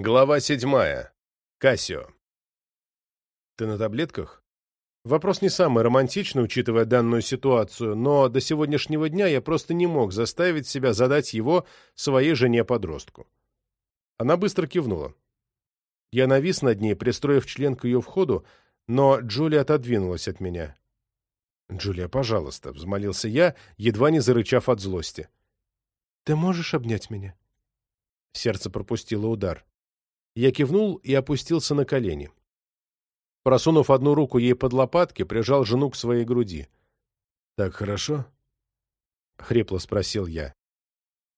Глава седьмая. Кассио. Ты на таблетках? Вопрос не самый романтичный, учитывая данную ситуацию, но до сегодняшнего дня я просто не мог заставить себя задать его своей жене-подростку. Она быстро кивнула. Я навис над ней, пристроив член к ее входу, но Джулия отодвинулась от меня. «Джулия, пожалуйста», — взмолился я, едва не зарычав от злости. «Ты можешь обнять меня?» Сердце пропустило удар. Я кивнул и опустился на колени. Просунув одну руку ей под лопатки, прижал жену к своей груди. «Так хорошо?» — хрипло спросил я.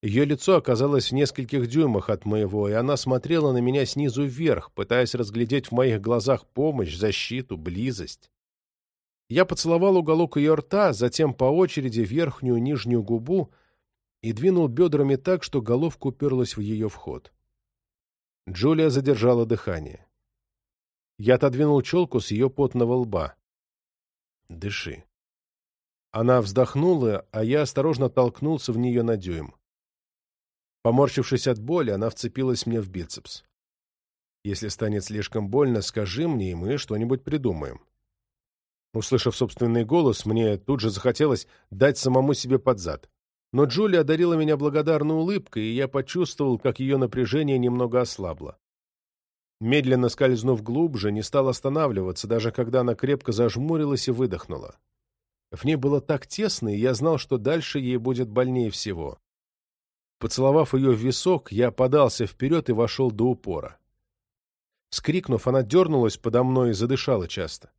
Ее лицо оказалось в нескольких дюймах от моего, и она смотрела на меня снизу вверх, пытаясь разглядеть в моих глазах помощь, защиту, близость. Я поцеловал уголок ее рта, затем по очереди верхнюю нижнюю губу и двинул бедрами так, что головка уперлась в ее вход. Джулия задержала дыхание. Я отодвинул челку с ее потного лба. «Дыши». Она вздохнула, а я осторожно толкнулся в нее на дюйм. Поморщившись от боли, она вцепилась мне в бицепс. «Если станет слишком больно, скажи мне, и мы что-нибудь придумаем». Услышав собственный голос, мне тут же захотелось дать самому себе под зад. Но Джулия одарила меня благодарной улыбкой, и я почувствовал, как ее напряжение немного ослабло. Медленно скользнув глубже, не стал останавливаться, даже когда она крепко зажмурилась и выдохнула. В ней было так тесно, и я знал, что дальше ей будет больнее всего. Поцеловав ее в висок, я подался вперед и вошел до упора. Скрикнув, она дернулась подо мной и задышала часто.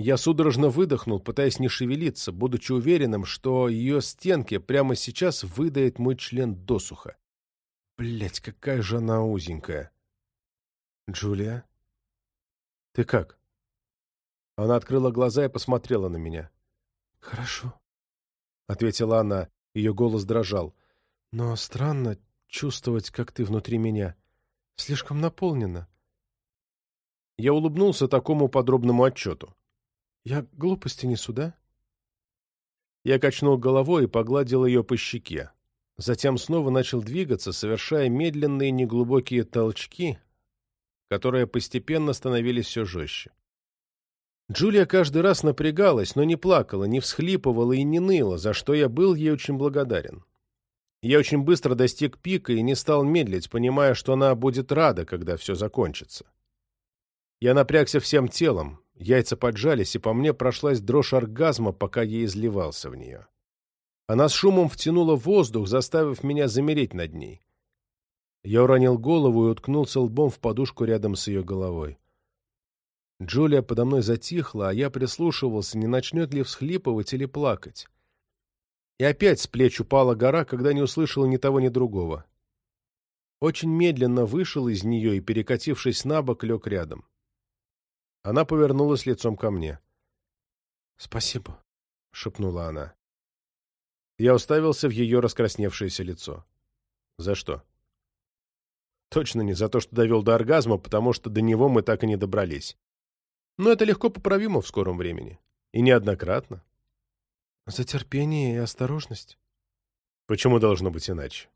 Я судорожно выдохнул, пытаясь не шевелиться, будучи уверенным, что ее стенки прямо сейчас выдает мой член досуха. Блять, какая же она узенькая. Джулия? Ты как? Она открыла глаза и посмотрела на меня. Хорошо, — ответила она. Ее голос дрожал. Но странно чувствовать, как ты внутри меня. Слишком наполнена. Я улыбнулся такому подробному отчету. Я глупости несу, да? Я качнул головой и погладил ее по щеке. Затем снова начал двигаться, совершая медленные неглубокие толчки, которые постепенно становились все жестче. Джулия каждый раз напрягалась, но не плакала, не всхлипывала и не ныла, за что я был ей очень благодарен. Я очень быстро достиг пика и не стал медлить, понимая, что она будет рада, когда все закончится. Я напрягся всем телом, Яйца поджались, и по мне прошлась дрожь оргазма, пока я изливался в нее. Она с шумом втянула воздух, заставив меня замереть над ней. Я уронил голову и уткнулся лбом в подушку рядом с ее головой. Джулия подо мной затихла, а я прислушивался, не начнет ли всхлипывать или плакать. И опять с плеч упала гора, когда не услышал ни того, ни другого. Очень медленно вышел из нее и, перекатившись на бок, лег рядом. Она повернулась лицом ко мне. «Спасибо», — шепнула она. Я уставился в ее раскрасневшееся лицо. «За что?» «Точно не за то, что довел до оргазма, потому что до него мы так и не добрались. Но это легко поправимо в скором времени. И неоднократно». «За терпение и осторожность». «Почему должно быть иначе?»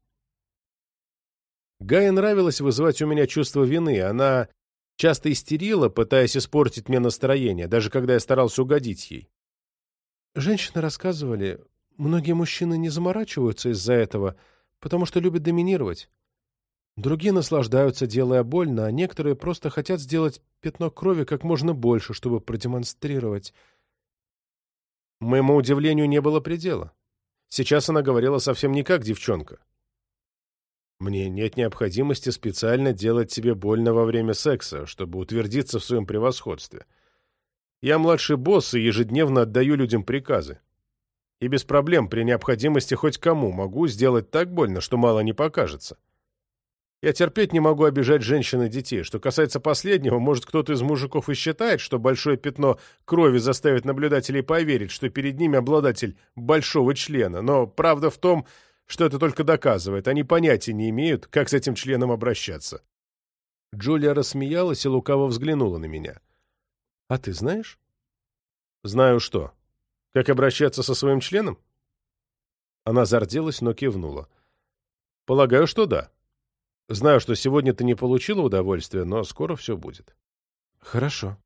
Гае нравилось вызывать у меня чувство вины. Она часто истерила, пытаясь испортить мне настроение, даже когда я старался угодить ей. Женщины рассказывали, многие мужчины не заморачиваются из-за этого, потому что любят доминировать. Другие наслаждаются, делая больно, а некоторые просто хотят сделать пятно крови как можно больше, чтобы продемонстрировать. Моему удивлению не было предела. Сейчас она говорила совсем не как девчонка. Мне нет необходимости специально делать себе больно во время секса, чтобы утвердиться в своем превосходстве. Я младший босс и ежедневно отдаю людям приказы. И без проблем при необходимости хоть кому могу сделать так больно, что мало не покажется. Я терпеть не могу обижать женщин и детей. Что касается последнего, может, кто-то из мужиков и считает, что большое пятно крови заставит наблюдателей поверить, что перед ними обладатель большого члена. Но правда в том, что это только доказывает. Они понятия не имеют, как с этим членом обращаться. Джулия рассмеялась и лукаво взглянула на меня. «А ты знаешь?» «Знаю что. Как обращаться со своим членом?» Она зарделась, но кивнула. «Полагаю, что да». Знаю, что сегодня ты не получила удовольствия, но скоро все будет. Хорошо.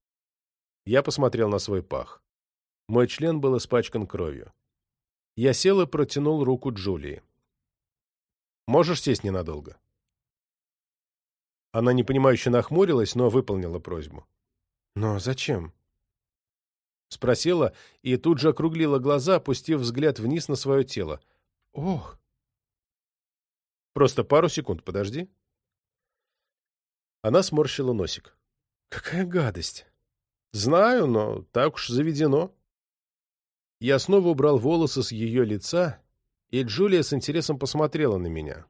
Я посмотрел на свой пах. Мой член был испачкан кровью. Я сел и протянул руку Джулии. «Можешь сесть ненадолго?» Она непонимающе нахмурилась, но выполнила просьбу. «Но зачем?» Спросила и тут же округлила глаза, опустив взгляд вниз на свое тело. «Ох!» «Просто пару секунд, подожди». Она сморщила носик. «Какая гадость!» «Знаю, но так уж заведено». Я снова убрал волосы с ее лица, и Джулия с интересом посмотрела на меня.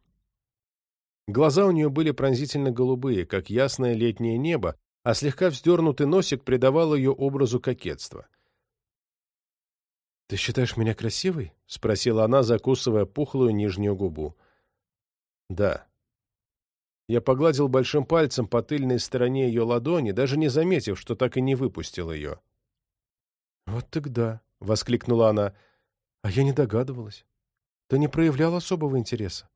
Глаза у нее были пронзительно голубые, как ясное летнее небо, а слегка вздернутый носик придавал ее образу кокетства. «Ты считаешь меня красивой?» — спросила она, закусывая пухлую нижнюю губу. «Да». Я погладил большим пальцем по тыльной стороне ее ладони, даже не заметив, что так и не выпустил ее. «Вот тогда», — воскликнула она, — «а я не догадывалась. Ты не проявлял особого интереса».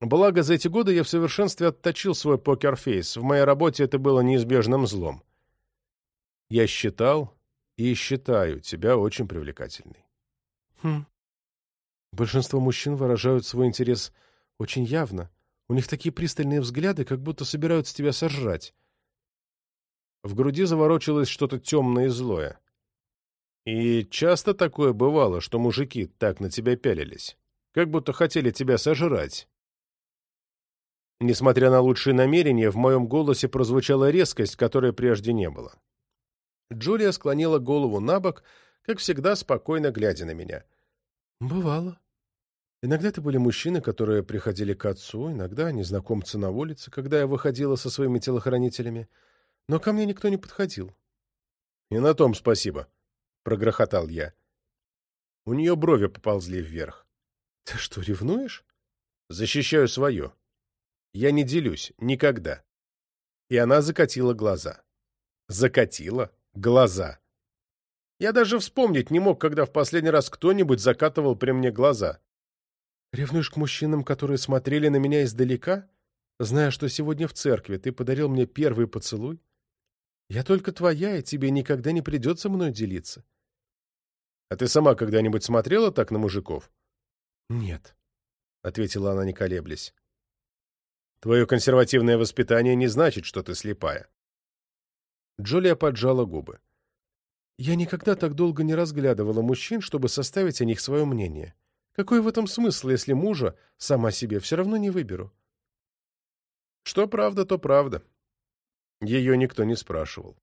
Благо, за эти годы я в совершенстве отточил свой покерфейс. В моей работе это было неизбежным злом. Я считал и считаю тебя очень привлекательной. Хм. Большинство мужчин выражают свой интерес очень явно. У них такие пристальные взгляды, как будто собираются тебя сожрать. В груди заворочилось что-то темное и злое. И часто такое бывало, что мужики так на тебя пялились, как будто хотели тебя сожрать. Несмотря на лучшие намерения, в моем голосе прозвучала резкость, которой прежде не было. Джулия склонила голову на бок, как всегда спокойно глядя на меня. «Бывало. Иногда это были мужчины, которые приходили к отцу, иногда незнакомцы на улице, когда я выходила со своими телохранителями. Но ко мне никто не подходил». «И на том спасибо», — прогрохотал я. У нее брови поползли вверх. «Ты что, ревнуешь?» «Защищаю свое», я не делюсь. Никогда. И она закатила глаза. Закатила глаза. Я даже вспомнить не мог, когда в последний раз кто-нибудь закатывал при мне глаза. Ревнуешь к мужчинам, которые смотрели на меня издалека, зная, что сегодня в церкви ты подарил мне первый поцелуй? Я только твоя, и тебе никогда не придется мной делиться. А ты сама когда-нибудь смотрела так на мужиков? Нет, — ответила она, не колеблясь. Твое консервативное воспитание не значит, что ты слепая. Джулия поджала губы. Я никогда так долго не разглядывала мужчин, чтобы составить о них свое мнение. Какой в этом смысл, если мужа сама себе все равно не выберу? Что правда, то правда. Ее никто не спрашивал.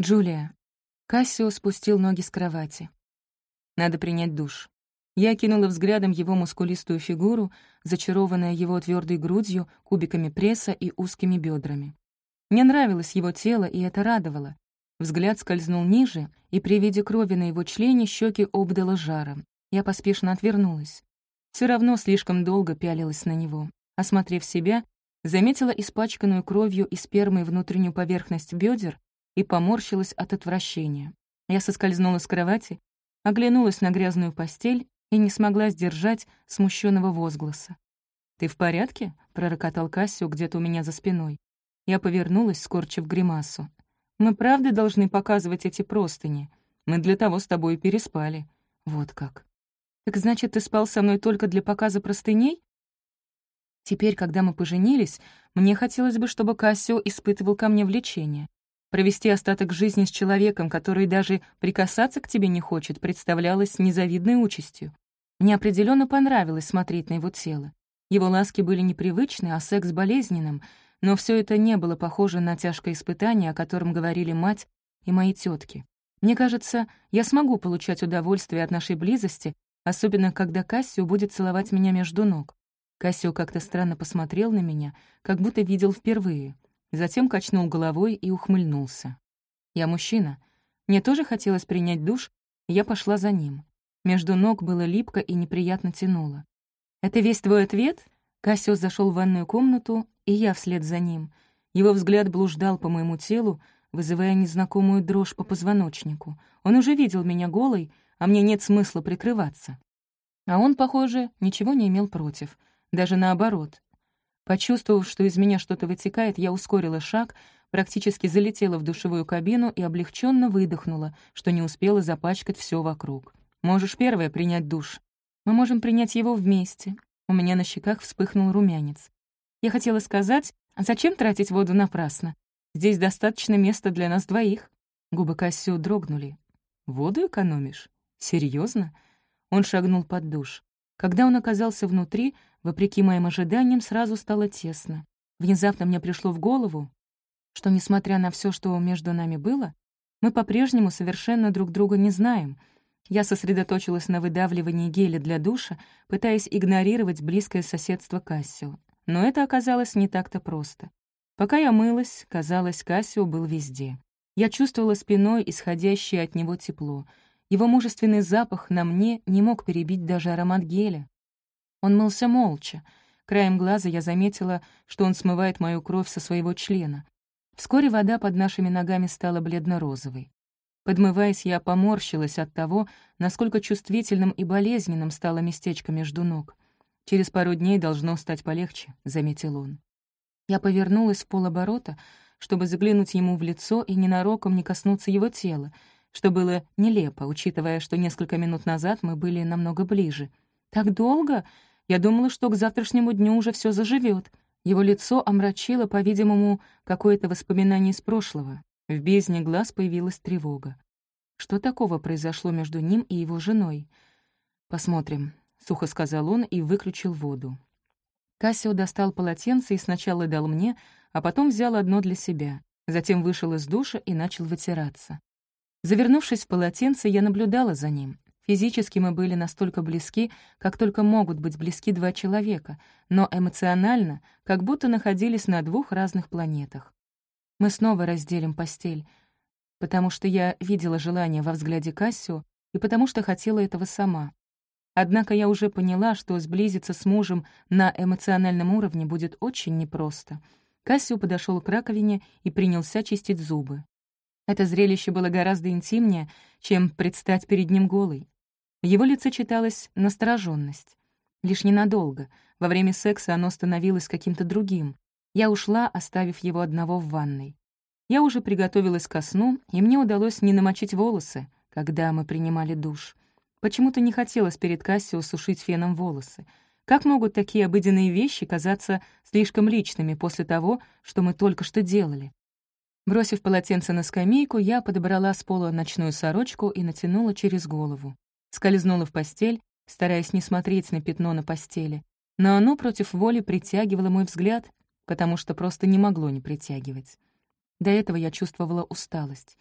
Джулия. Кассио спустил ноги с кровати. Надо принять душ. Я кинула взглядом его мускулистую фигуру, зачарованная его твердой грудью, кубиками пресса и узкими бедрами. Мне нравилось его тело, и это радовало. Взгляд скользнул ниже, и при виде крови на его члене щеки обдало жаром. Я поспешно отвернулась. Все равно слишком долго пялилась на него. Осмотрев себя, заметила испачканную кровью и спермой внутреннюю поверхность бедер и поморщилась от отвращения. Я соскользнула с кровати, оглянулась на грязную постель и не смогла сдержать смущенного возгласа. «Ты в порядке?» — пророкотал Кассио где-то у меня за спиной. Я повернулась, скорчив гримасу. «Мы правда должны показывать эти простыни? Мы для того с тобой переспали». «Вот как». «Так значит, ты спал со мной только для показа простыней?» Теперь, когда мы поженились, мне хотелось бы, чтобы Кассио испытывал ко мне влечение. Провести остаток жизни с человеком, который даже прикасаться к тебе не хочет, представлялось незавидной участью. Мне определенно понравилось смотреть на его тело. Его ласки были непривычны, а секс болезненным, но все это не было похоже на тяжкое испытание, о котором говорили мать и мои тетки. Мне кажется, я смогу получать удовольствие от нашей близости, особенно когда Кассио будет целовать меня между ног. Кассио как-то странно посмотрел на меня, как будто видел впервые. Затем качнул головой и ухмыльнулся. «Я мужчина. Мне тоже хотелось принять душ, и я пошла за ним. Между ног было липко и неприятно тянуло. «Это весь твой ответ?» Кассиус зашел в ванную комнату, и я вслед за ним. Его взгляд блуждал по моему телу, вызывая незнакомую дрожь по позвоночнику. Он уже видел меня голой, а мне нет смысла прикрываться. А он, похоже, ничего не имел против. Даже наоборот. Почувствовав, что из меня что-то вытекает, я ускорила шаг, практически залетела в душевую кабину и облегченно выдохнула, что не успела запачкать все вокруг. «Можешь первая принять душ. Мы можем принять его вместе». У меня на щеках вспыхнул румянец. Я хотела сказать, зачем тратить воду напрасно? Здесь достаточно места для нас двоих. Губы Кассио дрогнули. «Воду экономишь? Серьезно? Он шагнул под душ. Когда он оказался внутри, вопреки моим ожиданиям, сразу стало тесно. Внезапно мне пришло в голову, что, несмотря на все, что между нами было, мы по-прежнему совершенно друг друга не знаем. Я сосредоточилась на выдавливании геля для душа, пытаясь игнорировать близкое соседство Кассио. Но это оказалось не так-то просто. Пока я мылась, казалось, Кассио был везде. Я чувствовала спиной исходящее от него тепло. Его мужественный запах на мне не мог перебить даже аромат геля. Он мылся молча. Краем глаза я заметила, что он смывает мою кровь со своего члена. Вскоре вода под нашими ногами стала бледно-розовой. Подмываясь, я поморщилась от того, насколько чувствительным и болезненным стало местечко между ног. «Через пару дней должно стать полегче», — заметил он. Я повернулась в полоборота, чтобы заглянуть ему в лицо и ненароком не коснуться его тела, что было нелепо, учитывая, что несколько минут назад мы были намного ближе. «Так долго? Я думала, что к завтрашнему дню уже все заживет. Его лицо омрачило, по-видимому, какое-то воспоминание из прошлого. В бездне глаз появилась тревога. Что такого произошло между ним и его женой? «Посмотрим», — сухо сказал он и выключил воду. Кассио достал полотенце и сначала дал мне, а потом взял одно для себя. Затем вышел из душа и начал вытираться. Завернувшись в полотенце, я наблюдала за ним. Физически мы были настолько близки, как только могут быть близки два человека, но эмоционально, как будто находились на двух разных планетах. Мы снова разделим постель, потому что я видела желание во взгляде Кассио и потому что хотела этого сама. Однако я уже поняла, что сблизиться с мужем на эмоциональном уровне будет очень непросто. Кассио подошел к раковине и принялся чистить зубы. Это зрелище было гораздо интимнее, чем предстать перед ним голой. В его лице читалась настороженность. Лишь ненадолго. Во время секса оно становилось каким-то другим. Я ушла, оставив его одного в ванной. Я уже приготовилась ко сну, и мне удалось не намочить волосы, когда мы принимали душ. Почему-то не хотелось перед Кассио сушить феном волосы. Как могут такие обыденные вещи казаться слишком личными после того, что мы только что делали? Бросив полотенце на скамейку, я подобрала с пола ночную сорочку и натянула через голову. Скользнула в постель, стараясь не смотреть на пятно на постели. Но оно против воли притягивало мой взгляд, потому что просто не могло не притягивать. До этого я чувствовала усталость.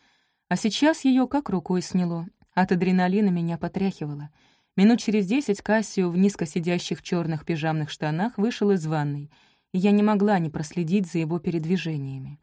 А сейчас ее как рукой сняло, от адреналина меня потряхивало. Минут через десять Кассио в низко сидящих черных пижамных штанах вышел из ванной, и я не могла не проследить за его передвижениями.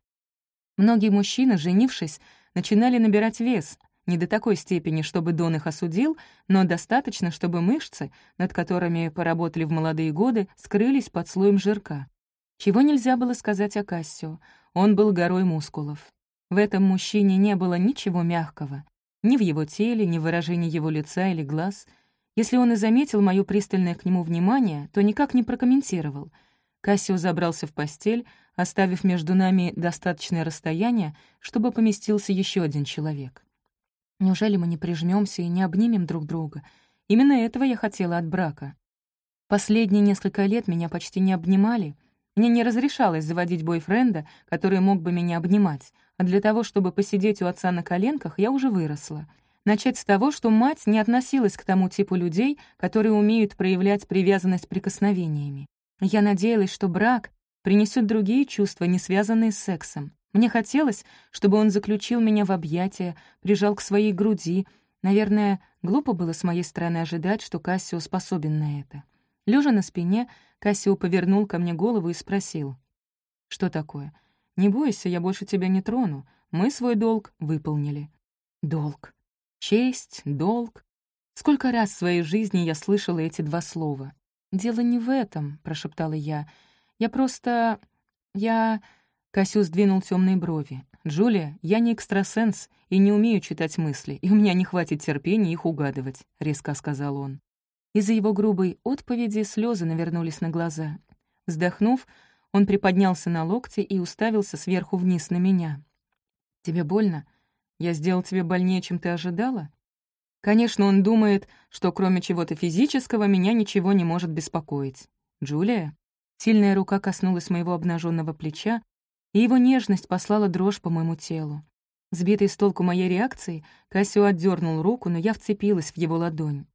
Многие мужчины, женившись, начинали набирать вес, не до такой степени, чтобы Дон их осудил, но достаточно, чтобы мышцы, над которыми поработали в молодые годы, скрылись под слоем жирка. Чего нельзя было сказать о Кассио. Он был горой мускулов. В этом мужчине не было ничего мягкого. Ни в его теле, ни в выражении его лица или глаз. Если он и заметил мое пристальное к нему внимание, то никак не прокомментировал. Кассио забрался в постель, оставив между нами достаточное расстояние, чтобы поместился еще один человек. Неужели мы не прижмемся и не обнимем друг друга? Именно этого я хотела от брака. Последние несколько лет меня почти не обнимали. Мне не разрешалось заводить бойфренда, который мог бы меня обнимать, а для того, чтобы посидеть у отца на коленках, я уже выросла. Начать с того, что мать не относилась к тому типу людей, которые умеют проявлять привязанность прикосновениями. Я надеялась, что брак принесет другие чувства, не связанные с сексом. Мне хотелось, чтобы он заключил меня в объятия, прижал к своей груди. Наверное, глупо было с моей стороны ожидать, что Кассио способен на это. Лежа на спине, Кассио повернул ко мне голову и спросил. «Что такое?» Не бойся, я больше тебя не трону. Мы свой долг выполнили». Долг. Честь, долг. Сколько раз в своей жизни я слышала эти два слова. «Дело не в этом», — прошептала я. «Я просто... я...» Кассиус сдвинул темные брови. «Джулия, я не экстрасенс и не умею читать мысли, и у меня не хватит терпения их угадывать», — резко сказал он. Из-за его грубой отповеди слезы навернулись на глаза. Вздохнув, он приподнялся на локте и уставился сверху вниз на меня. «Тебе больно? Я сделал тебе больнее, чем ты ожидала?» Конечно, он думает, что кроме чего-то физического меня ничего не может беспокоить. «Джулия?» Сильная рука коснулась моего обнаженного плеча, и его нежность послала дрожь по моему телу. Сбитый с толку моей реакции, Кассио отдернул руку, но я вцепилась в его ладонь.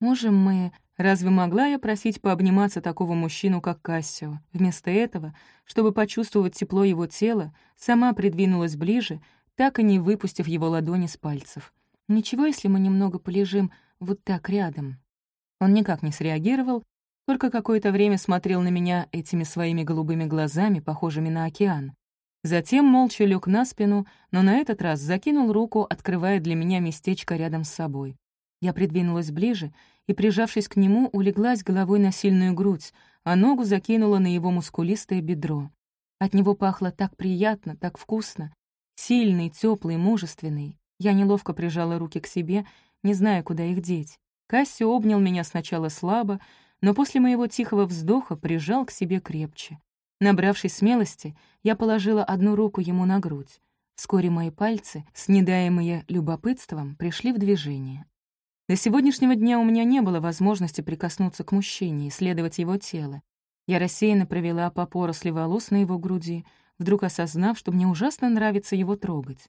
«Можем мы...» Разве могла я просить пообниматься такого мужчину, как Кассио? Вместо этого, чтобы почувствовать тепло его тела, сама придвинулась ближе, так и не выпустив его ладони с пальцев. «Ничего, если мы немного полежим вот так рядом?» Он никак не среагировал, только какое-то время смотрел на меня этими своими голубыми глазами, похожими на океан. Затем молча лег на спину, но на этот раз закинул руку, открывая для меня местечко рядом с собой. Я придвинулась ближе и, прижавшись к нему, улеглась головой на сильную грудь, а ногу закинула на его мускулистое бедро. От него пахло так приятно, так вкусно. Сильный, теплый, мужественный. Я неловко прижала руки к себе, не зная, куда их деть. Касси обнял меня сначала слабо, но после моего тихого вздоха прижал к себе крепче. Набравшись смелости, я положила одну руку ему на грудь. Вскоре мои пальцы, снедаемые любопытством, пришли в движение. До сегодняшнего дня у меня не было возможности прикоснуться к мужчине, исследовать его тело. Я рассеянно провела по поросли волос на его груди, вдруг осознав, что мне ужасно нравится его трогать.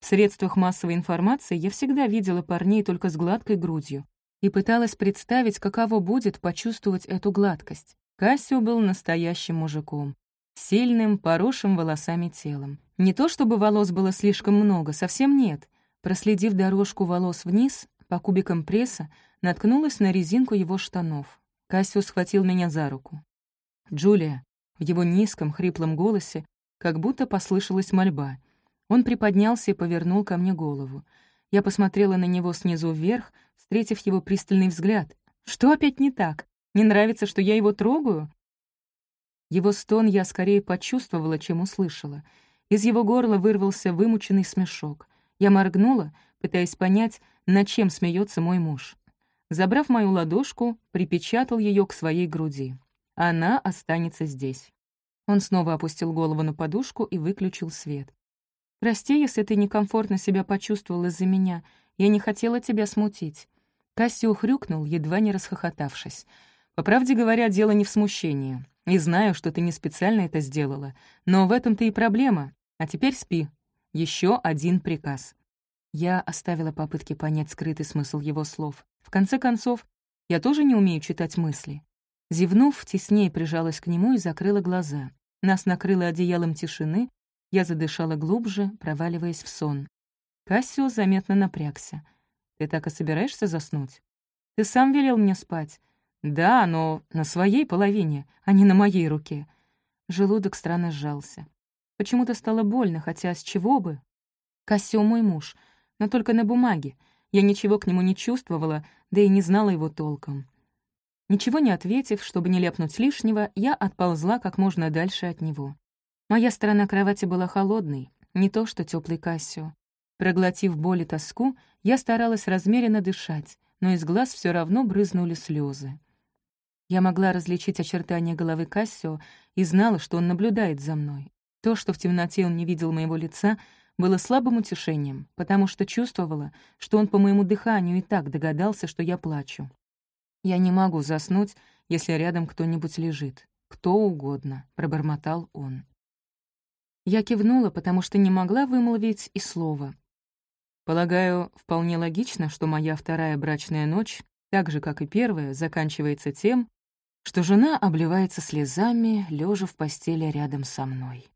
В средствах массовой информации я всегда видела парней только с гладкой грудью и пыталась представить, каково будет почувствовать эту гладкость. Кассио был настоящим мужиком. Сильным, поросшим волосами телом. Не то чтобы волос было слишком много, совсем нет. Проследив дорожку волос вниз, по кубикам пресса, наткнулась на резинку его штанов. Кассио схватил меня за руку. «Джулия», в его низком, хриплом голосе, как будто послышалась мольба. Он приподнялся и повернул ко мне голову. Я посмотрела на него снизу вверх, встретив его пристальный взгляд. «Что опять не так?» Не нравится, что я его трогаю?» Его стон я скорее почувствовала, чем услышала. Из его горла вырвался вымученный смешок. Я моргнула, пытаясь понять, над чем смеется мой муж. Забрав мою ладошку, припечатал ее к своей груди. Она останется здесь. Он снова опустил голову на подушку и выключил свет. «Прости, если ты некомфортно себя почувствовал из-за меня. Я не хотела тебя смутить». Касси ухрюкнул, едва не расхохотавшись. По правде говоря, дело не в смущении. И знаю, что ты не специально это сделала. Но в этом-то и проблема. А теперь спи. Еще один приказ. Я оставила попытки понять скрытый смысл его слов. В конце концов, я тоже не умею читать мысли. Зевнув, теснее прижалась к нему и закрыла глаза. Нас накрыло одеялом тишины, я задышала глубже, проваливаясь в сон. Кассио заметно напрягся. «Ты так и собираешься заснуть? Ты сам велел мне спать. «Да, но на своей половине, а не на моей руке». Желудок странно сжался. Почему-то стало больно, хотя с чего бы? Кассио мой муж, но только на бумаге. Я ничего к нему не чувствовала, да и не знала его толком. Ничего не ответив, чтобы не ляпнуть лишнего, я отползла как можно дальше от него. Моя сторона кровати была холодной, не то что теплый Кассио. Проглотив боль и тоску, я старалась размеренно дышать, но из глаз все равно брызнули слезы. Я могла различить очертания головы Кассио и знала, что он наблюдает за мной. То, что в темноте он не видел моего лица, было слабым утешением, потому что чувствовала, что он по моему дыханию и так догадался, что я плачу. «Я не могу заснуть, если рядом кто-нибудь лежит. Кто угодно», — пробормотал он. Я кивнула, потому что не могла вымолвить и слова. Полагаю, вполне логично, что моя вторая брачная ночь, так же, как и первая, заканчивается тем, что жена обливается слезами, лежа в постели рядом со мной.